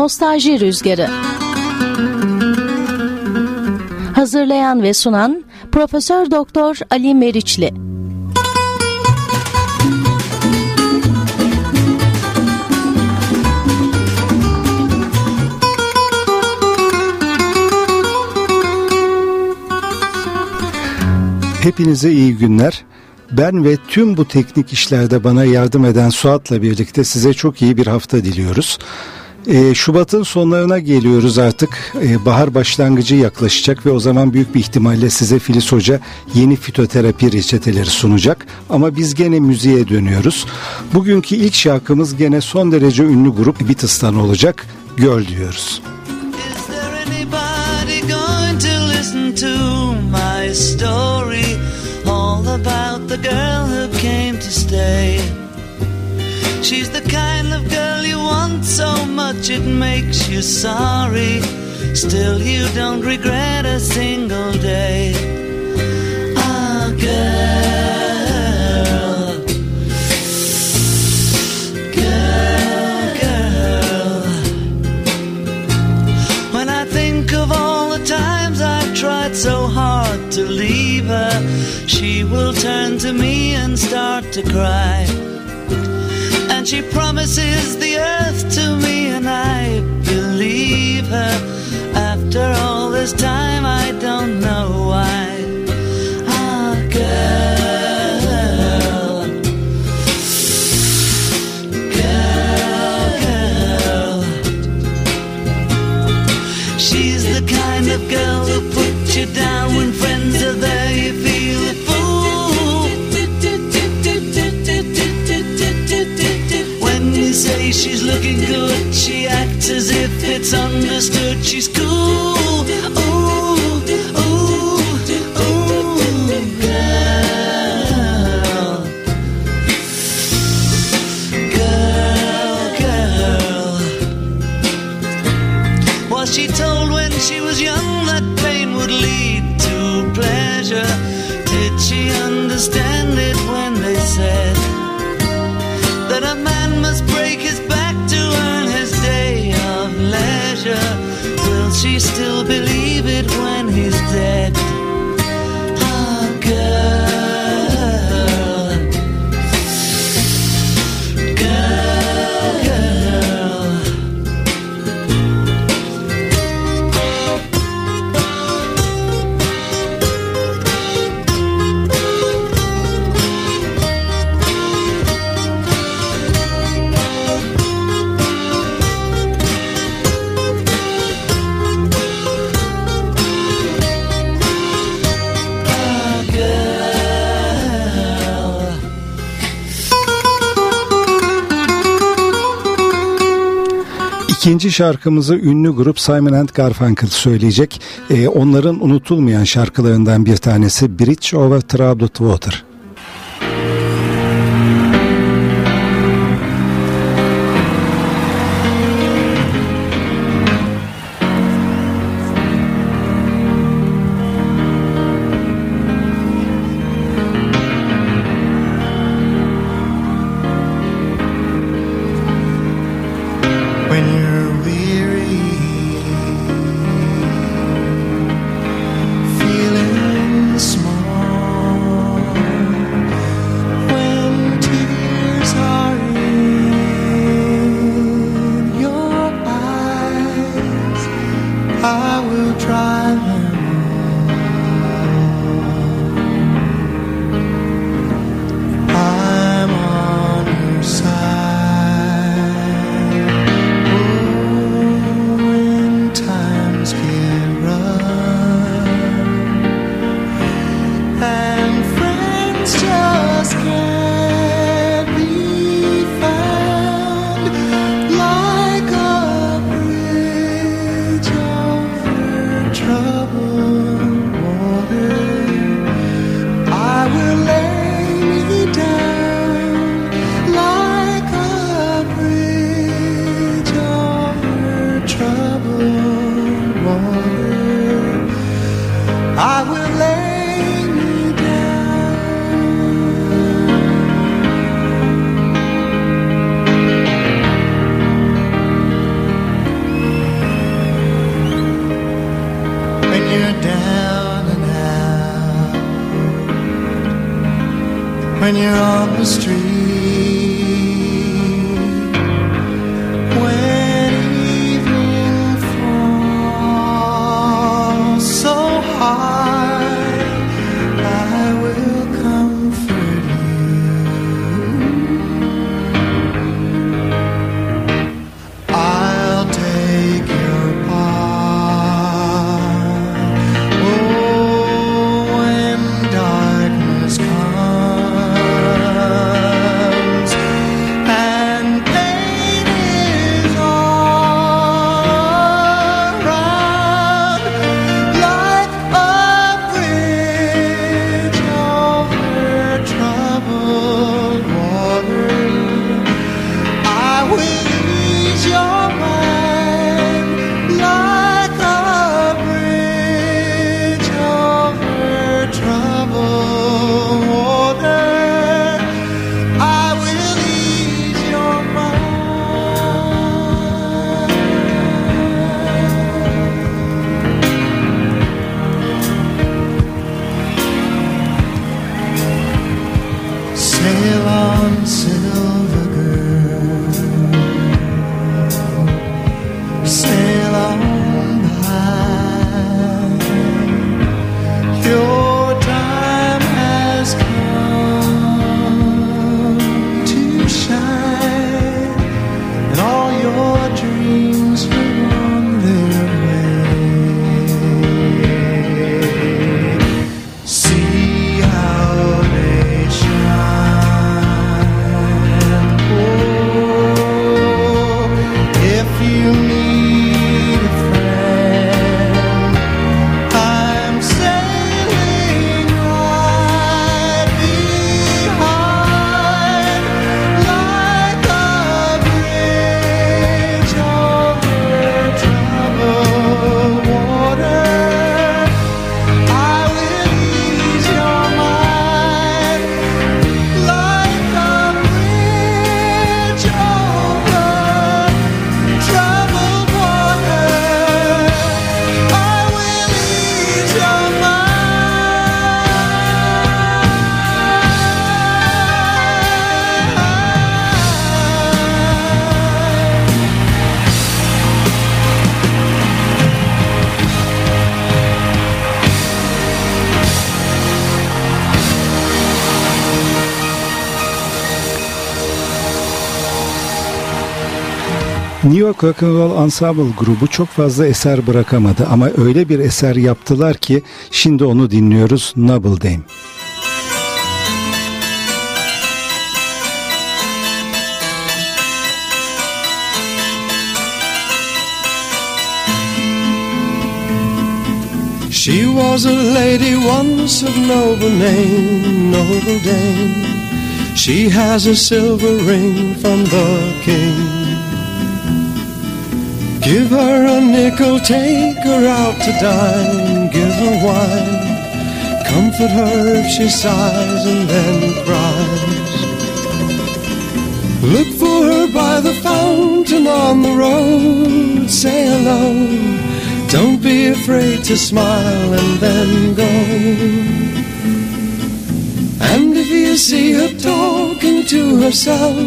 Nostalji Rüzgarı Hazırlayan ve sunan Profesör Doktor Ali Meriçli Hepinize iyi günler. Ben ve tüm bu teknik işlerde bana yardım eden Suat'la birlikte size çok iyi bir hafta diliyoruz. Ee, Şubat'ın sonlarına geliyoruz artık. Ee, bahar başlangıcı yaklaşacak ve o zaman büyük bir ihtimalle size Filiz Hoca yeni fitoterapi reçeteleri sunacak. Ama biz gene müziğe dönüyoruz. Bugünkü ilk şarkımız gene son derece ünlü grup Beatles'tan olacak. Göl diyoruz. Is there going to to my story? All about the girl who came to stay. She's the kind of girl so much it makes you sorry. Still, you don't regret a single day. Ah, girl. Girl, girl. When I think of all the times I've tried so hard to leave her, she will turn to me and start to cry. And she promises the earth to me, and I believe her. After all this time, I don't know why. Şarkımızı ünlü grup Simon and Garfunkel söyleyecek. Ee, onların unutulmayan şarkılarından bir tanesi Bridge over Troubled Water. Rock and Roll Ensemble grubu çok fazla eser bırakamadı ama öyle bir eser yaptılar ki şimdi onu dinliyoruz Noble Dame. She was a lady once of noble name, noble dame. She has a silver ring from the king. Give her a nickel, take her out to dine, give her wine. Comfort her if she sighs and then cries. Look for her by the fountain on the road, say hello. Don't be afraid to smile and then go. And if you see her talking to herself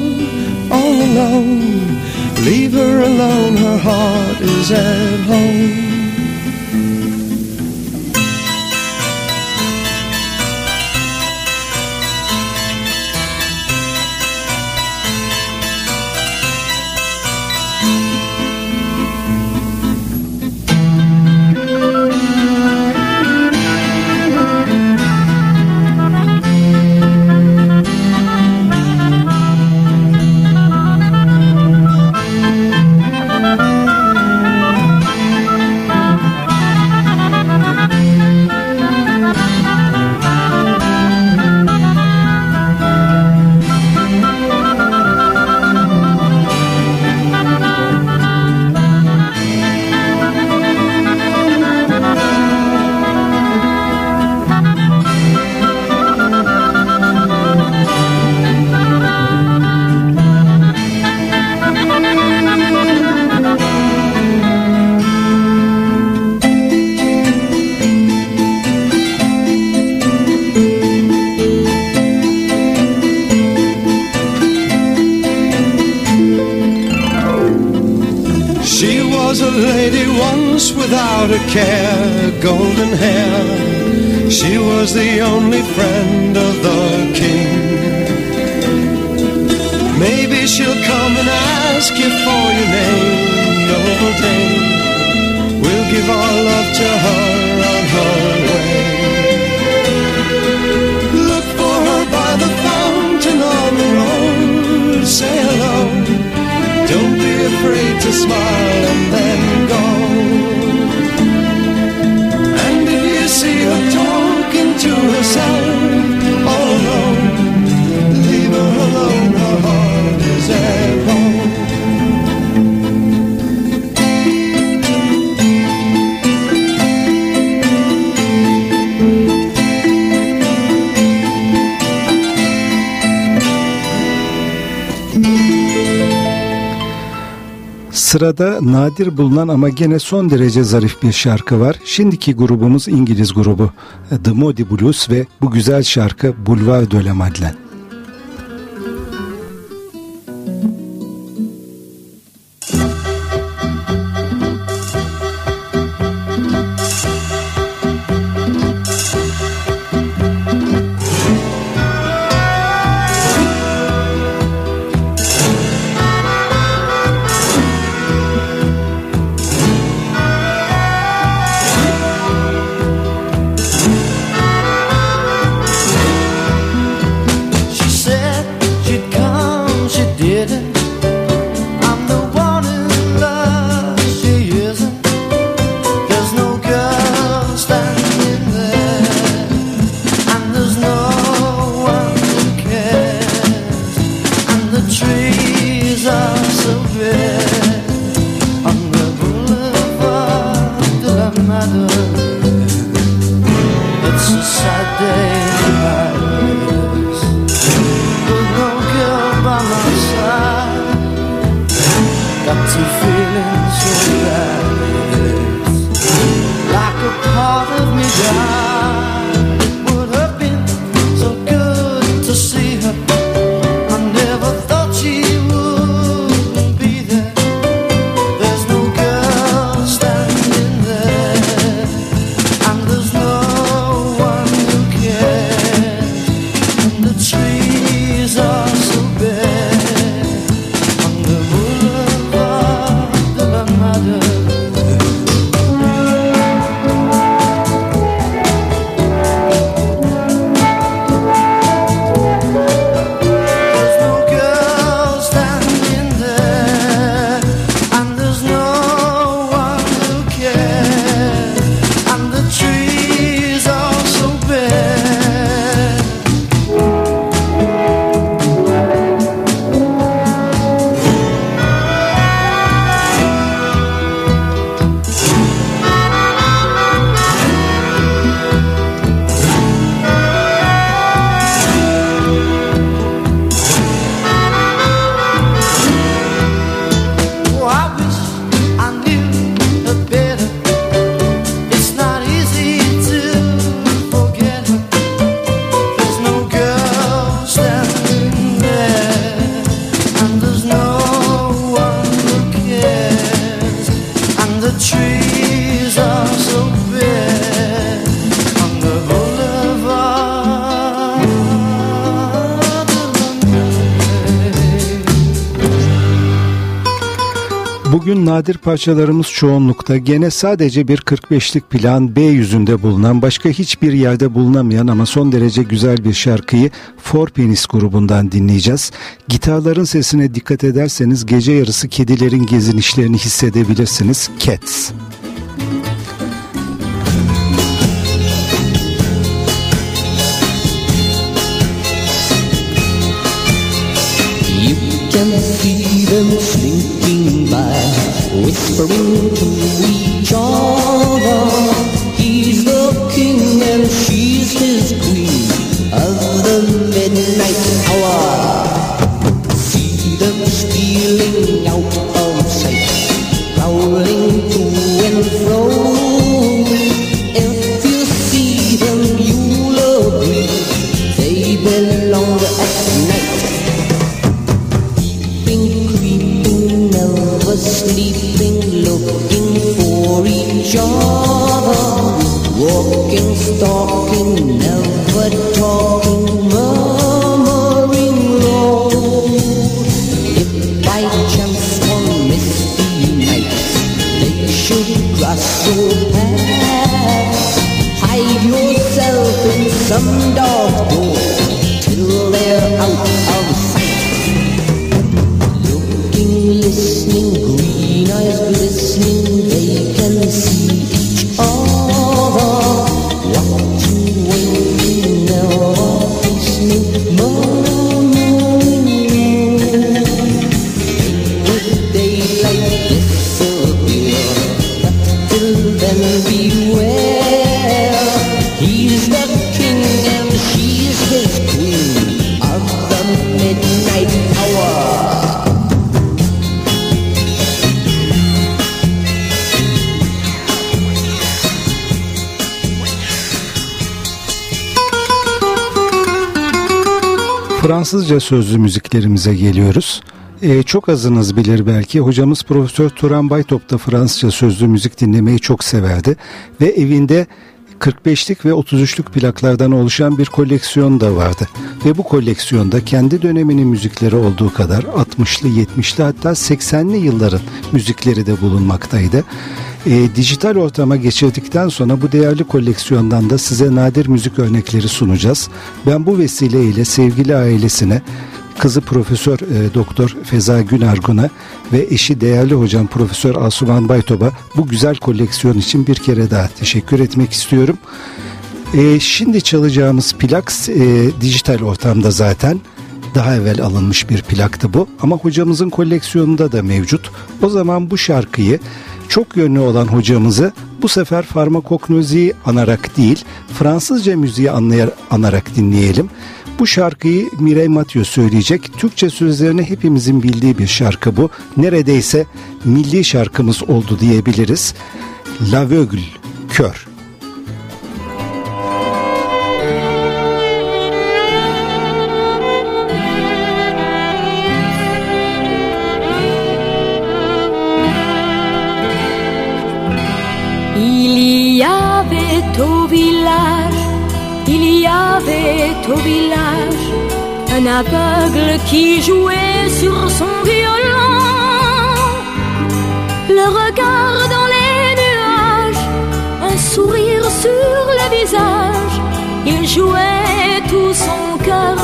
all alone, leave her alone, her heart is at home. afraid to smile. Sırada nadir bulunan ama gene son derece zarif bir şarkı var. Şimdiki grubumuz İngiliz grubu e, The Modi Blues ve bu güzel şarkı Boulevard de la Madeleine. of feelings. Senedir parçalarımız çoğunlukta gene sadece bir 45'lik plan B yüzünde bulunan başka hiçbir yerde bulunamayan ama son derece güzel bir şarkıyı Four Penis grubundan dinleyeceğiz. Gitarların sesine dikkat ederseniz gece yarısı kedilerin gezinişlerini hissedebilirsiniz. Cats. You can see them whispering to each other. Fransızca sözlü müziklerimize geliyoruz. Ee, çok azınız bilir belki hocamız Profesör Turan Baytop da Fransızca sözlü müzik dinlemeyi çok severdi ve evinde 45'lik ve 33'lük plaklardan oluşan bir koleksiyon da vardı. Ve bu koleksiyonda kendi döneminin müzikleri olduğu kadar 60'lı, 70'li hatta 80'li yılların müzikleri de bulunmaktaydı. Ee, dijital ortama geçirdikten sonra bu değerli koleksiyondan da size nadir müzik örnekleri sunacağız. Ben bu vesileyle sevgili ailesine kızı Profesör e, Doktor Feza Günargun'a ve eşi değerli hocam Profesör Asuman Baytop'a bu güzel koleksiyon için bir kere daha teşekkür etmek istiyorum. E, şimdi çalacağımız plak e, dijital ortamda zaten daha evvel alınmış bir plaktı bu ama hocamızın koleksiyonunda da mevcut. O zaman bu şarkıyı çok yönlü olan hocamızı bu sefer farmakognoziyi anarak değil Fransızca müziği anlayar, anarak dinleyelim. Bu şarkıyı Mireille Mathieu söyleyecek. Türkçe sözlerini hepimizin bildiği bir şarkı bu. Neredeyse milli şarkımız oldu diyebiliriz. L'aveugle, kör. Il y avait au village, il y avait au village un aveugle qui jouait sur son violon. Le regard dans les nuages, un sourire sur le visage, il jouait tout son cœur,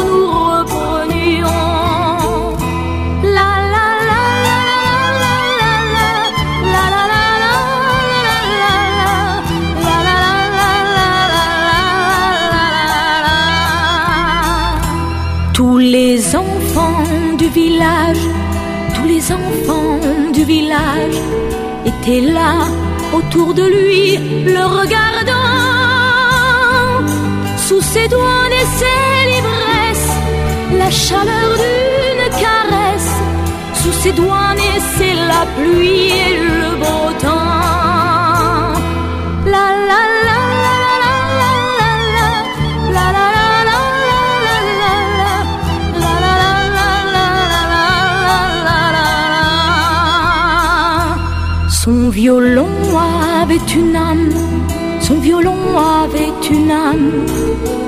tous les enfants du village étaient là autour de lui, le regardant. Sous ses doigts naissait l'ivresse, la chaleur d'une caresse. Sous ses doigts naissait la pluie et le beau temps. Violon avait une âme, son violon avait une âme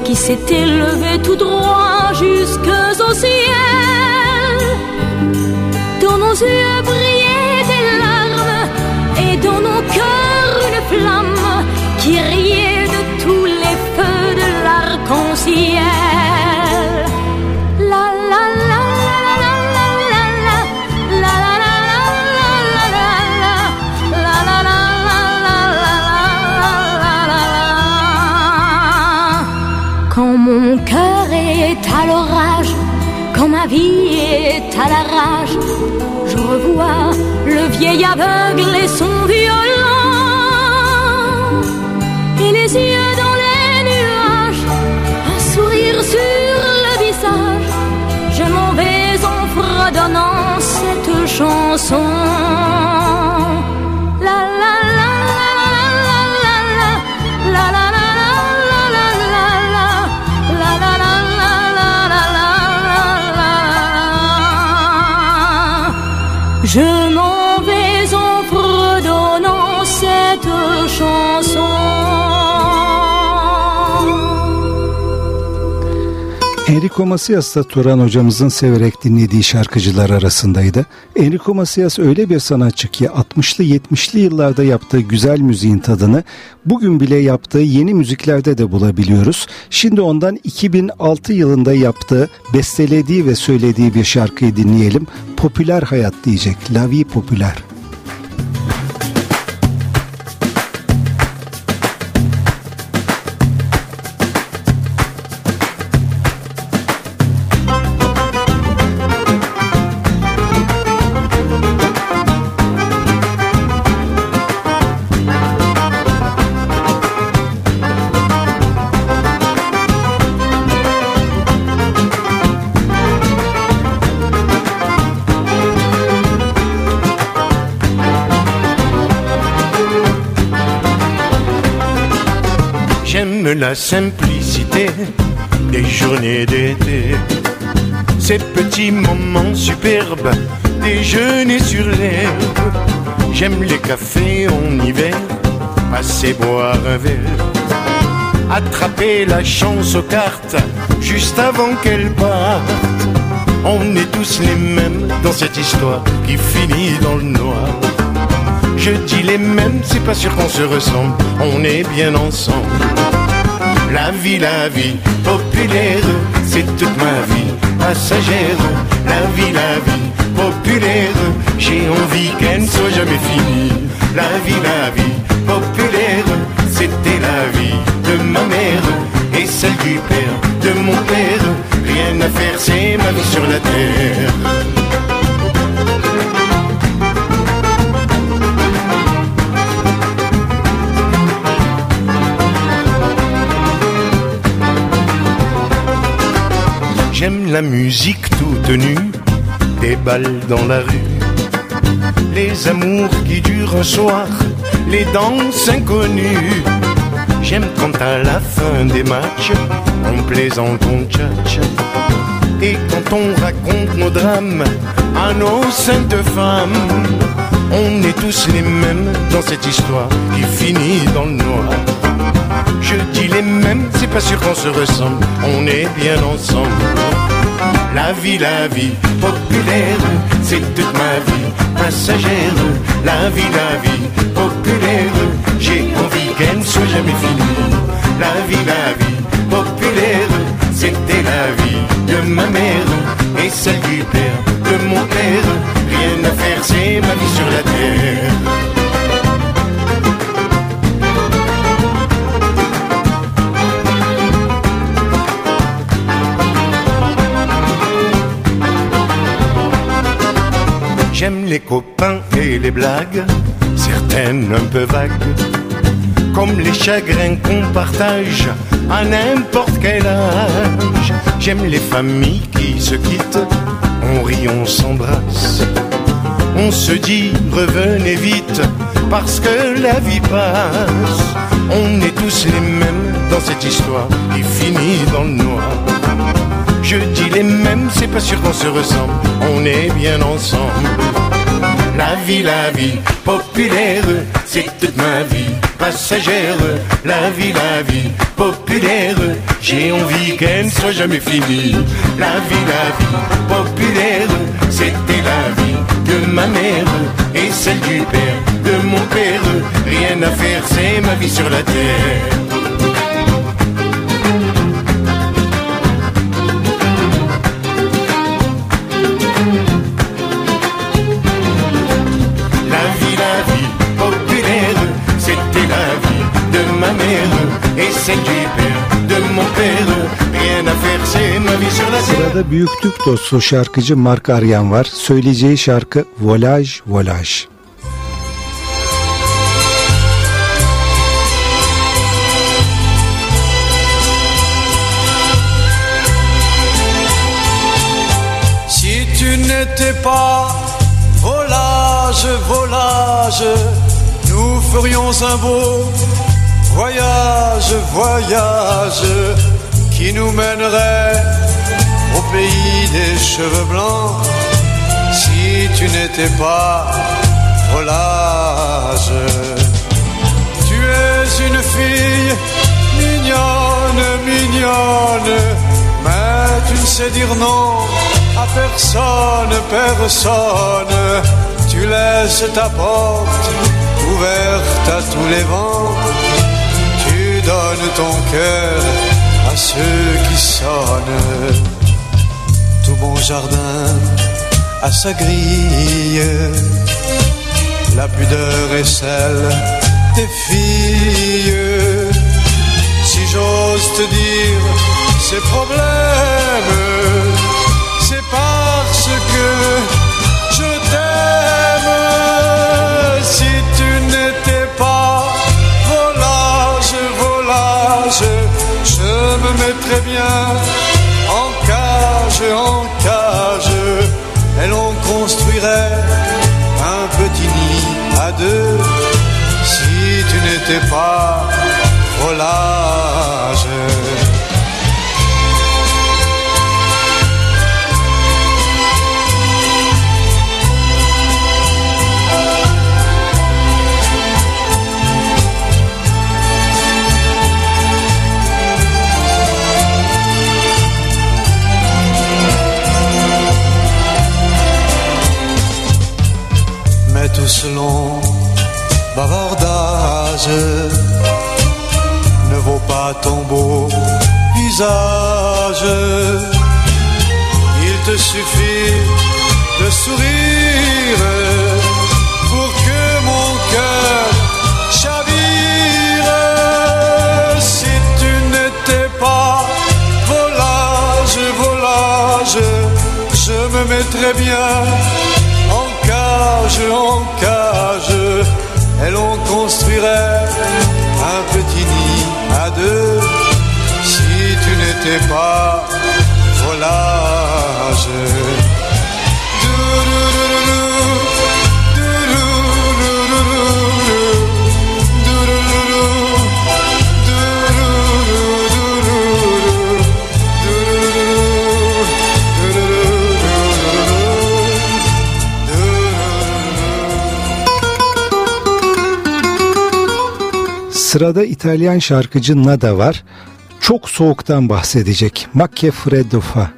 qui s'était levée tout droit jusqu'au ciel. Dans nos yeux brillaient des larmes et dans nos cœurs une flamme qui riait de tous les feux de l'arc-en-ciel. L'orage, quand ma vie est à la rage, je revois le vieil aveugle et son violon. Et les yeux dans les nuages, un sourire sur le visage, je m'en vais en fredonnant cette chanson. Enrico Macias da Turan hocamızın severek dinlediği şarkıcılar arasındaydı. Enrico Macias öyle bir sanatçı ki 60'lı 70'li yıllarda yaptığı güzel müziğin tadını bugün bile yaptığı yeni müziklerde de bulabiliyoruz. Şimdi ondan 2006 yılında yaptığı, bestelediği ve söylediği bir şarkıyı dinleyelim. Popüler hayat diyecek. La vie popüler. La simplicité des journées d'été. Ces petits moments superbes, déjeuner sur l'herbe. J'aime les cafés en hiver, passer boire un verre. Attraper la chance aux cartes, juste avant qu'elle parte. On est tous les mêmes dans cette histoire qui finit dans le noir. Je dis les mêmes, c'est pas sûr qu'on se ressemble, on est bien ensemble. La vie, la vie, populaire, c'est toute ma vie, passagère. La vie, la vie, populaire, j'ai envie qu'elle ne soit jamais finie. La vie, la vie, populaire, c'était la vie de ma mère et celle du père de mon père. Rien à faire, c'est ma vie sur la terre. J'aime la musique toute nue, des balles dans la rue, les amours qui durent un soir, les danses inconnues. J'aime quand à la fin des matchs, on plaisante, on tchatche. Et quand on raconte nos drames à nos saintes femmes, on est tous les mêmes dans cette histoire qui finit dans le noir. Je dis les mêmes, c'est pas sûr qu'on se ressemble, on est bien ensemble. La vie, la vie, populaire, c'est toute ma vie, passagère. La vie, la vie, populaire, j'ai envie qu'elle ne soit jamais finie. La vie, la vie, populaire, c'était la vie de ma mère et celle du père de mon père. Rien à faire, c'est ma vie les copains et les blagues, certaines un peu vagues, comme les chagrins qu'on partage à n'importe quel âge. J'aime les familles qui se quittent, on rit, on s'embrasse. On se dit revenez vite parce que la vie passe. On est tous les mêmes dans cette histoire qui finit dans le noir. Je dis les mêmes, c'est pas sûr qu'on se ressemble, on est bien ensemble. La vie, la vie, populaire, c'est toute ma vie, passagère. La vie, la vie, populaire, j'ai envie qu'elle ne soit jamais finie. La vie, la vie, populaire, c'était la vie de ma mère et celle du père de mon père. Rien à faire, c'est ma vie sur la terre. Et celle du père de mon père. Rien à faire, c'est ma vie sur la terre. Sırada büyük Türk dostu şarkıcı Mark Aryan var. Söyleyeceği şarkı Volaj Volaj. Si tu n'étais pas volage, volage, nous ferions un beau voyage, voyage qui nous mènerait au pays des cheveux blancs. Si tu n'étais pas volage, tu es une fille mignonne, mignonne, mais tu ne sais dire non à personne, personne. Tu laisses ta porte ouverte à tous les vents. Tu donnes ton cœur à ceux qui sonnent. Tout bon jardin a sa grille. La pudeur est celle des filles. Si j'ose te dire ces problèmes, c'est parce que bien en cage, en cage, et l'on construirait un petit nid à deux. Si tu n'étais pas volage. Tout ce long bavardage ne vaut pas ton beau visage. Il te suffit de sourire pour que mon cœur chavire. Si tu n'étais pas volage, volage, je me mettrais bien en cage, en cage, et l'on construirait un petit nid à deux. Si tu n'étais pas volage. Sırada İtalyan şarkıcı Nada var. Çok soğuktan bahsedecek. Macchia Freddo fa.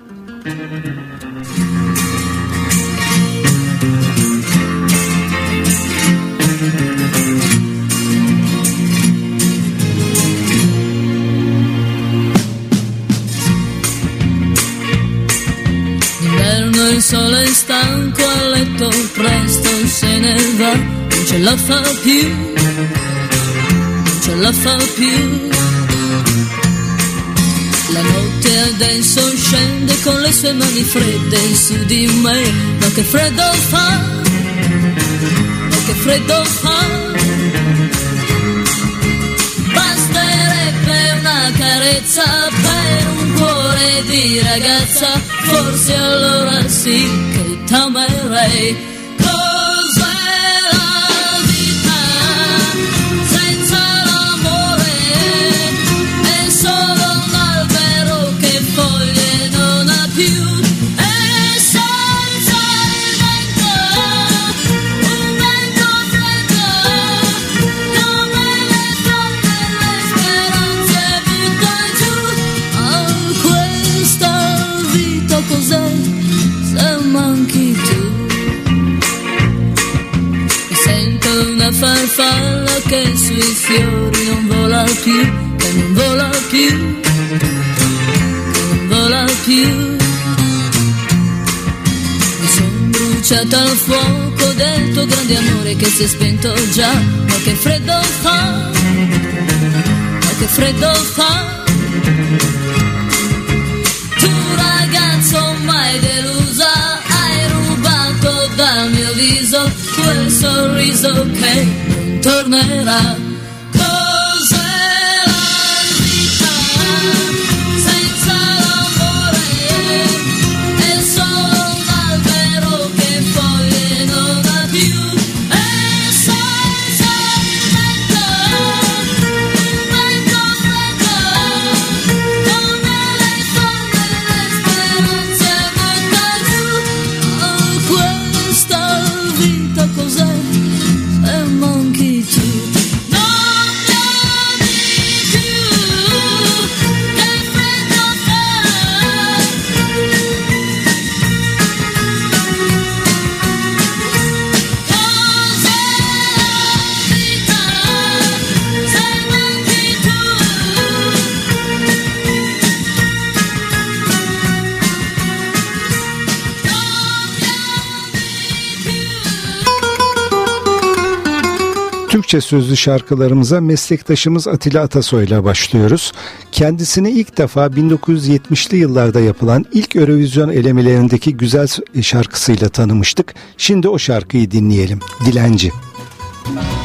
İl sole è stanco a letto, presto se ne va, non ce la fa più, ce la fa più. La notte adesso scende con le sue mani fredde su di me, ma che freddo fa, ma che freddo fa. Basterebbe una carezza per un cuore di ragazza, forse allora sì che t'amerei. Che sui fiori non vola più, che non vola più, che non vola più. Mi son bruciata al fuoco del tuo grande amore che si è spento già, ma che freddo fa, ma che freddo fa. Tu ragazzo mai delusa, hai rubato dal mio viso quel sorriso che tornerà. Türkçe sözlü şarkılarımıza meslektaşımız Atilla Atasoy'la başlıyoruz. Kendisini ilk defa 1970'li yıllarda yapılan ilk Eurovision elemelerindeki güzel şarkısıyla tanımıştık. Şimdi o şarkıyı dinleyelim. Dilenci. Adım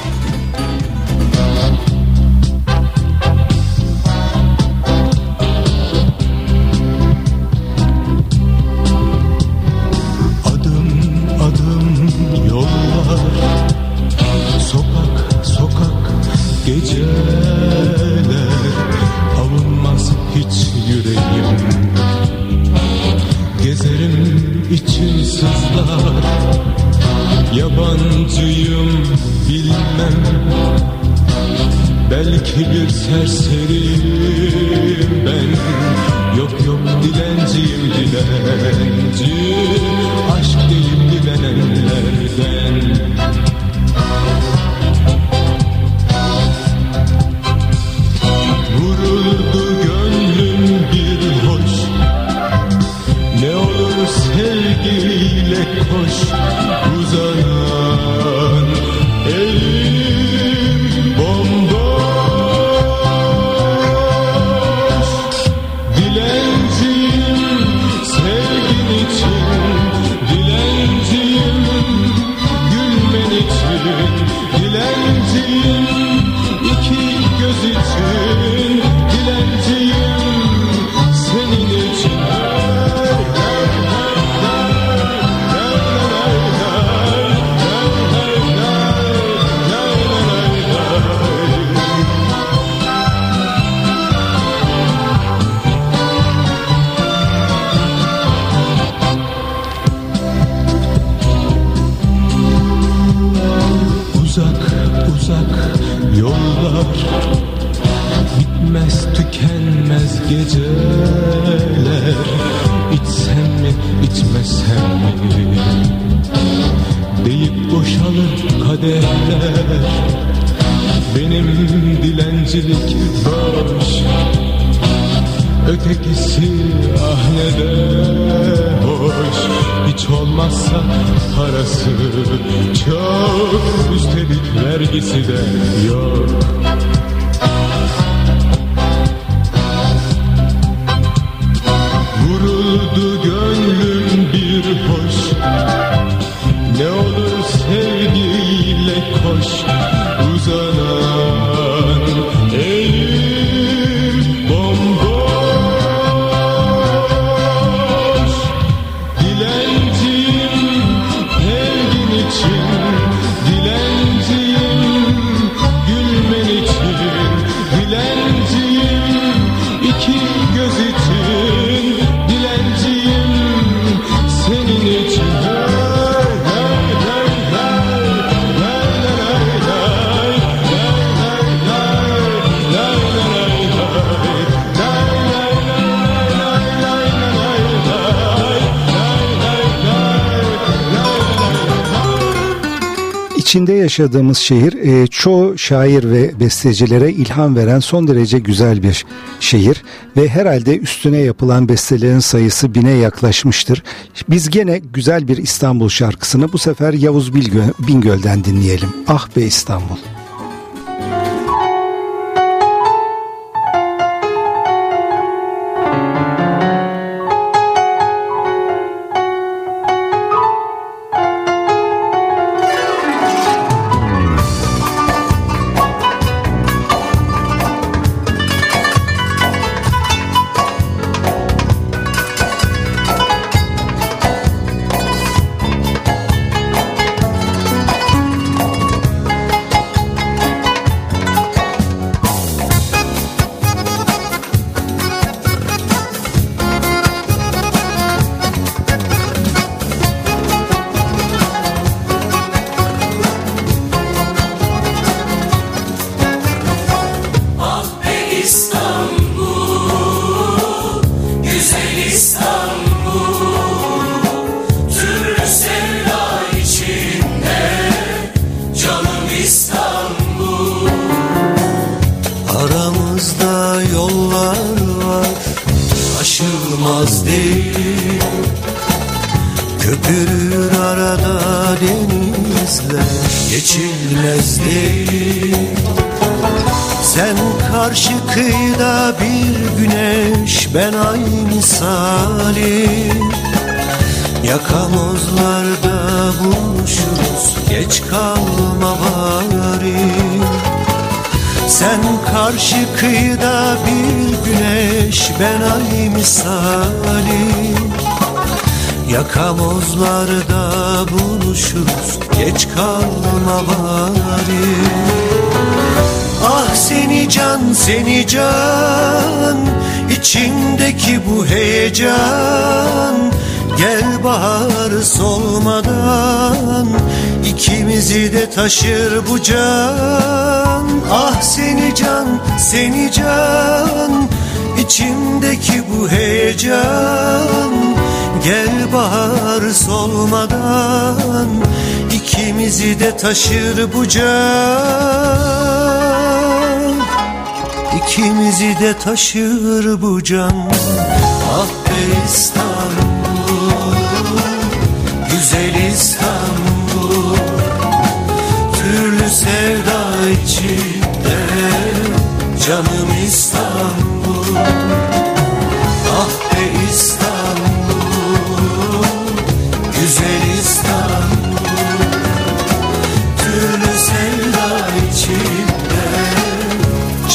İçinde yaşadığımız şehir e, çoğu şair ve bestecilere ilham veren son derece güzel bir şehir ve herhalde üstüne yapılan bestelerin sayısı bine yaklaşmıştır. Biz gene güzel bir İstanbul şarkısını bu sefer Yavuz Bilgö- Bingöl'den dinleyelim. Ah be İstanbul. Karşı kıyıda bir güneş Ben ay misali Yakamozlarda buluşuruz Geç kalma bari sen karşı kıyıda bir güneş Ben ay misali Yakamozlarda buluşuruz Geç kalma bari seni can seni can. İçimdeki bu heyecan. Gel bahar solmadan. İkimizi de taşır bu can. Ah seni can seni can. İçimdeki bu heyecan. Gel bahar solmadan. İkimizi de taşır bu can İkimizi de taşır bu can. Ah be İstanbul Güzel İstanbul. Türlü sevda içinde Canım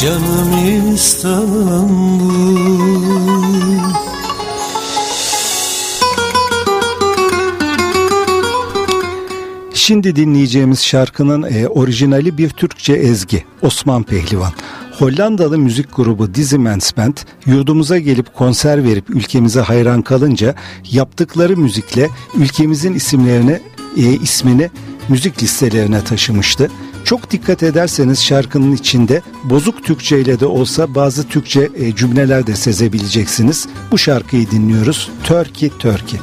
Canım İstanbul Şimdi dinleyeceğimiz şarkının e, orijinali bir Türkçe ezgi Osman Pehlivan. Hollandalı müzik grubu Dizimens Band yurdumuza gelip konser verip ülkemize hayran kalınca yaptıkları müzikle ülkemizin isimlerini e, ismini müzik listelerine taşımıştı. Çok dikkat ederseniz şarkının içinde bozuk Türkçe ile de olsa bazı Türkçe e, cümleler de sezebileceksiniz. Bu şarkıyı dinliyoruz. Turkey Turkey.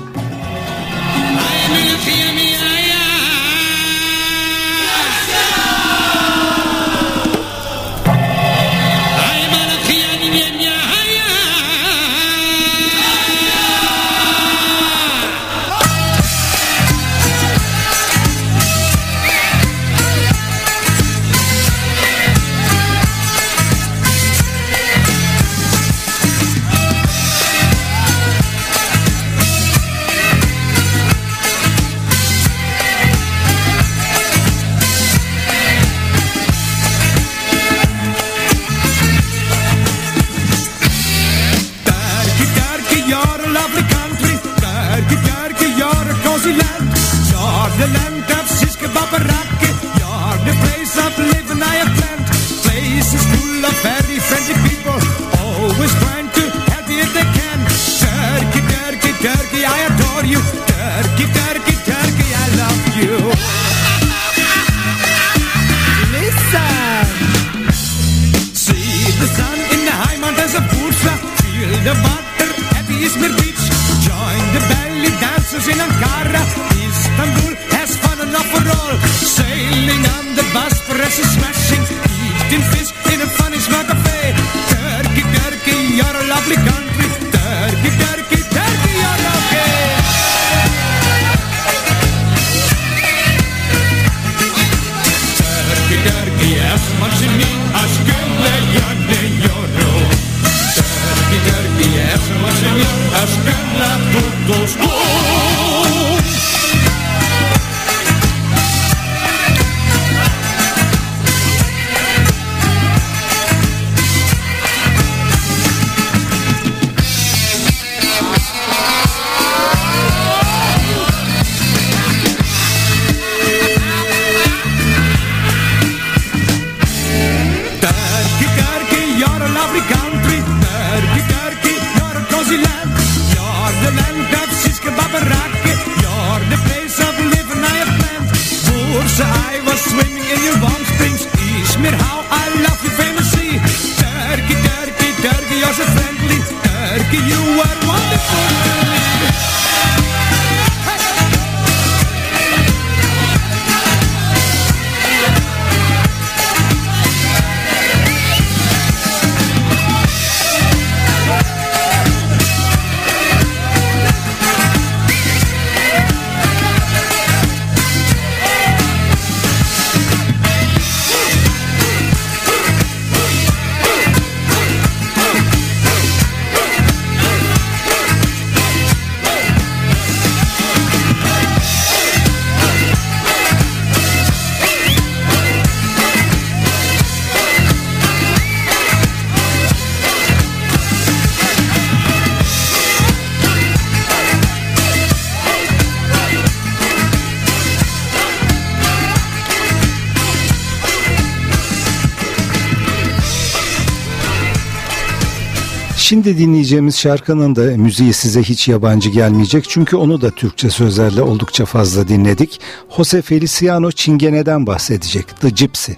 Şimdi dinleyeceğimiz şarkının da müziği size hiç yabancı gelmeyecek. Çünkü onu da Türkçe sözlerle oldukça fazla dinledik. Jose Feliciano Çingene'den bahsedecek. The Gypsy.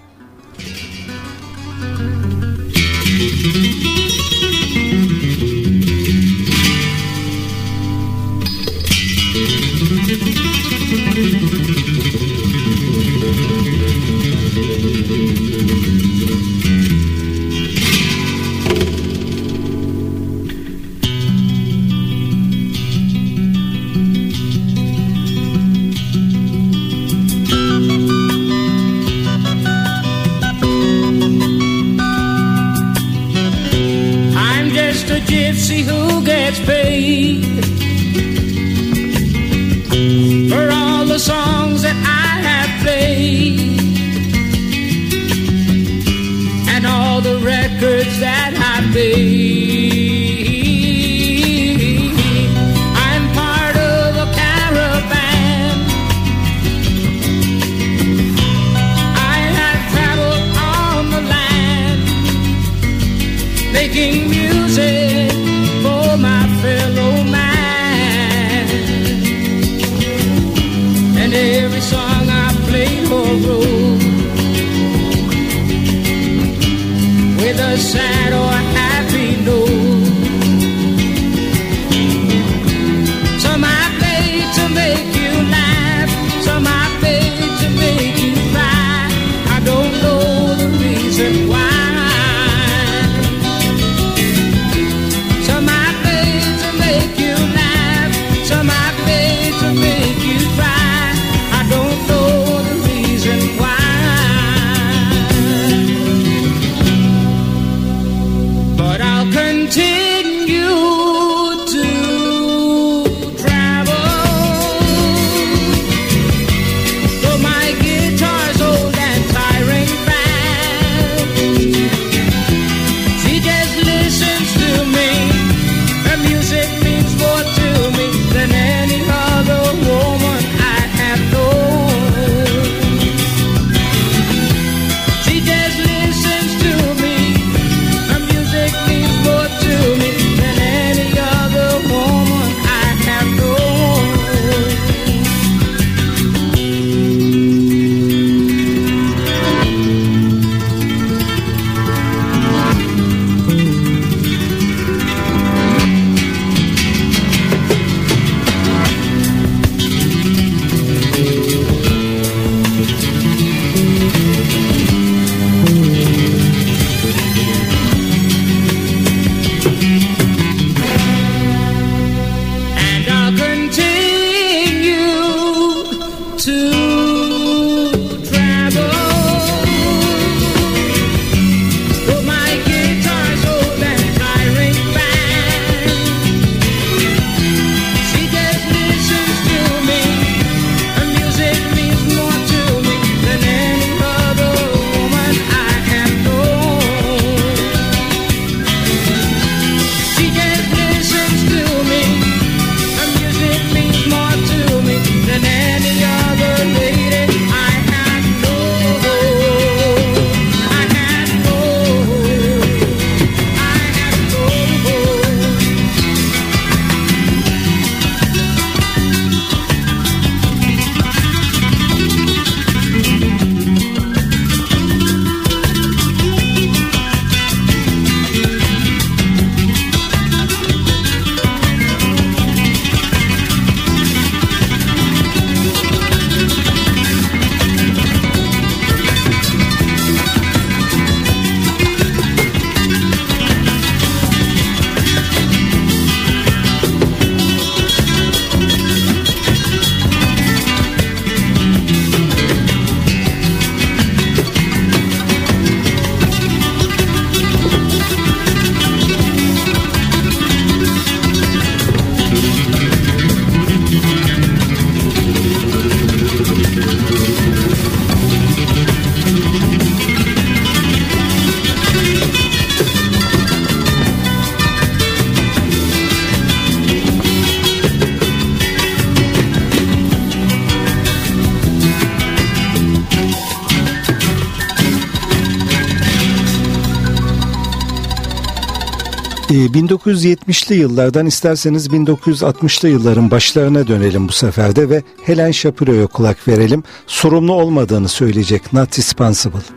Ee, 1970'li yıllardan isterseniz 1960'lı yılların başlarına dönelim bu seferde ve Helen Shapiro'ya kulak verelim. Sorumlu olmadığını söyleyecek Not Responsible.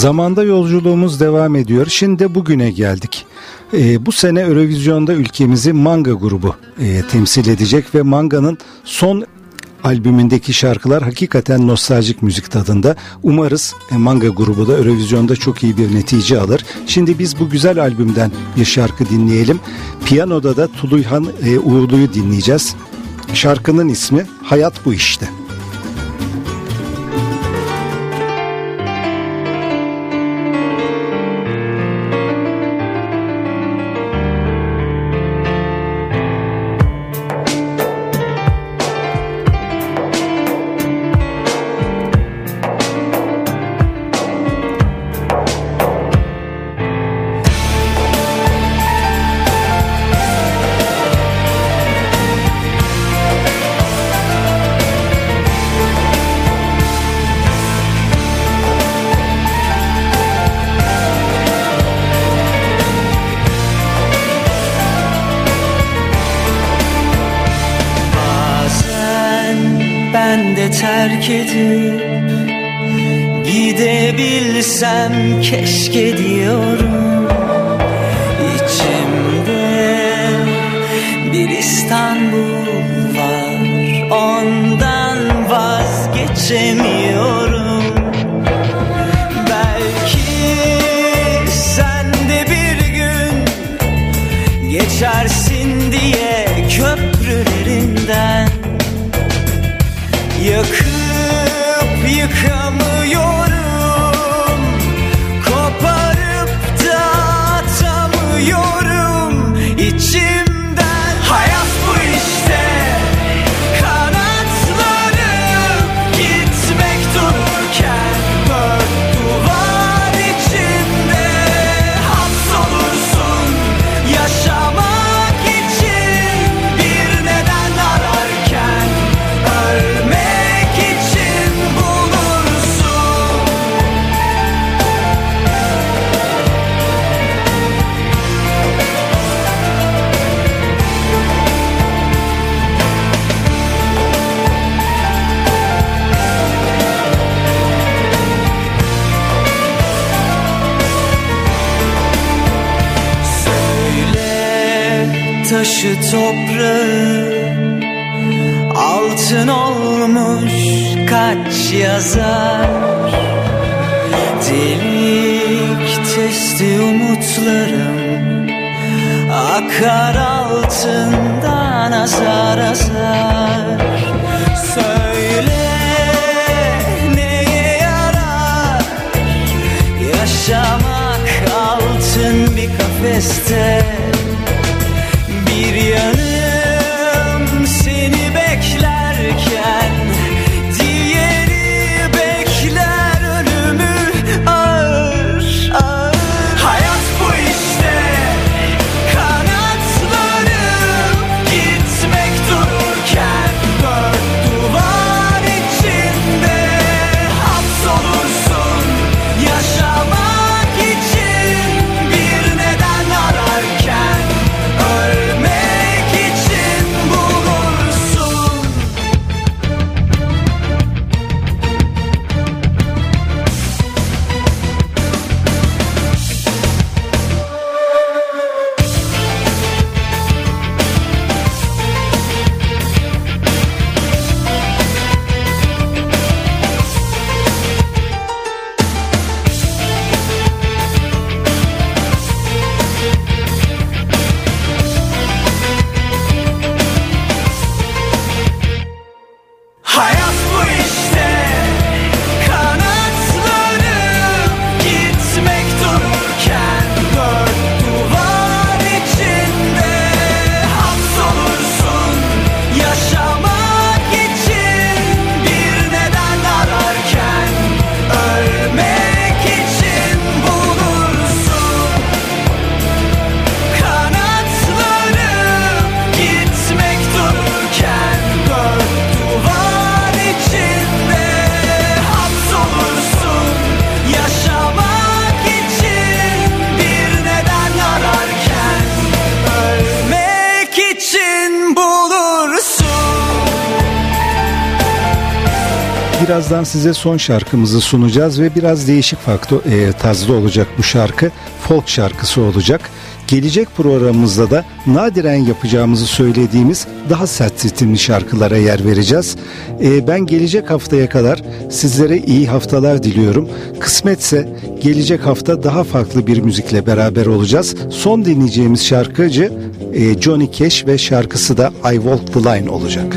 Zamanda yolculuğumuz devam ediyor. Şimdi bugüne geldik. Ee, bu sene Eurovizyon'da ülkemizi Manga grubu e, temsil edecek ve Manga'nın son albümündeki şarkılar hakikaten nostaljik müzik tadında. Umarız e, Manga grubu da Eurovizyon'da çok iyi bir netice alır. Şimdi biz bu güzel albümden bir şarkı dinleyelim. Piyanoda da Tuluyhan e, Uğurlu'yu dinleyeceğiz. Şarkının ismi Hayat Bu İşte. Terk edip Gidebilsem keşke diyorum come taşı toprağı Altın olmuş kaç yazar? Delik testi umutlarım Akar altından azar azar. Söyle neye yarar? Yaşamak altın bir kafeste Birazdan size son şarkımızı sunacağız ve biraz değişik faktör, e, tarzda olacak bu şarkı. Folk şarkısı olacak. Gelecek programımızda da nadiren yapacağımızı söylediğimiz daha sert ritimli şarkılara yer vereceğiz. E, ben gelecek haftaya kadar sizlere iyi haftalar diliyorum. Kısmetse gelecek hafta daha farklı bir müzikle beraber olacağız. Son dinleyeceğimiz şarkıcı e, Johnny Cash ve şarkısı da I Walk the Line olacak.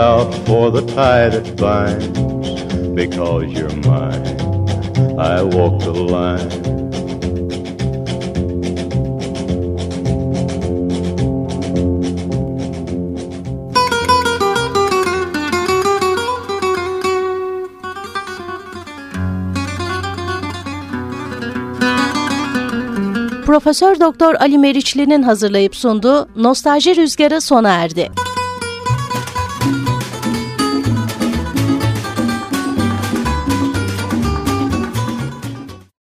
Out for the tie that binds. Because you're mine, I walk the line. Profesör Doktor Ali Meriçli'nin hazırlayıp sunduğu Nostalji Rüzgarı sona erdi.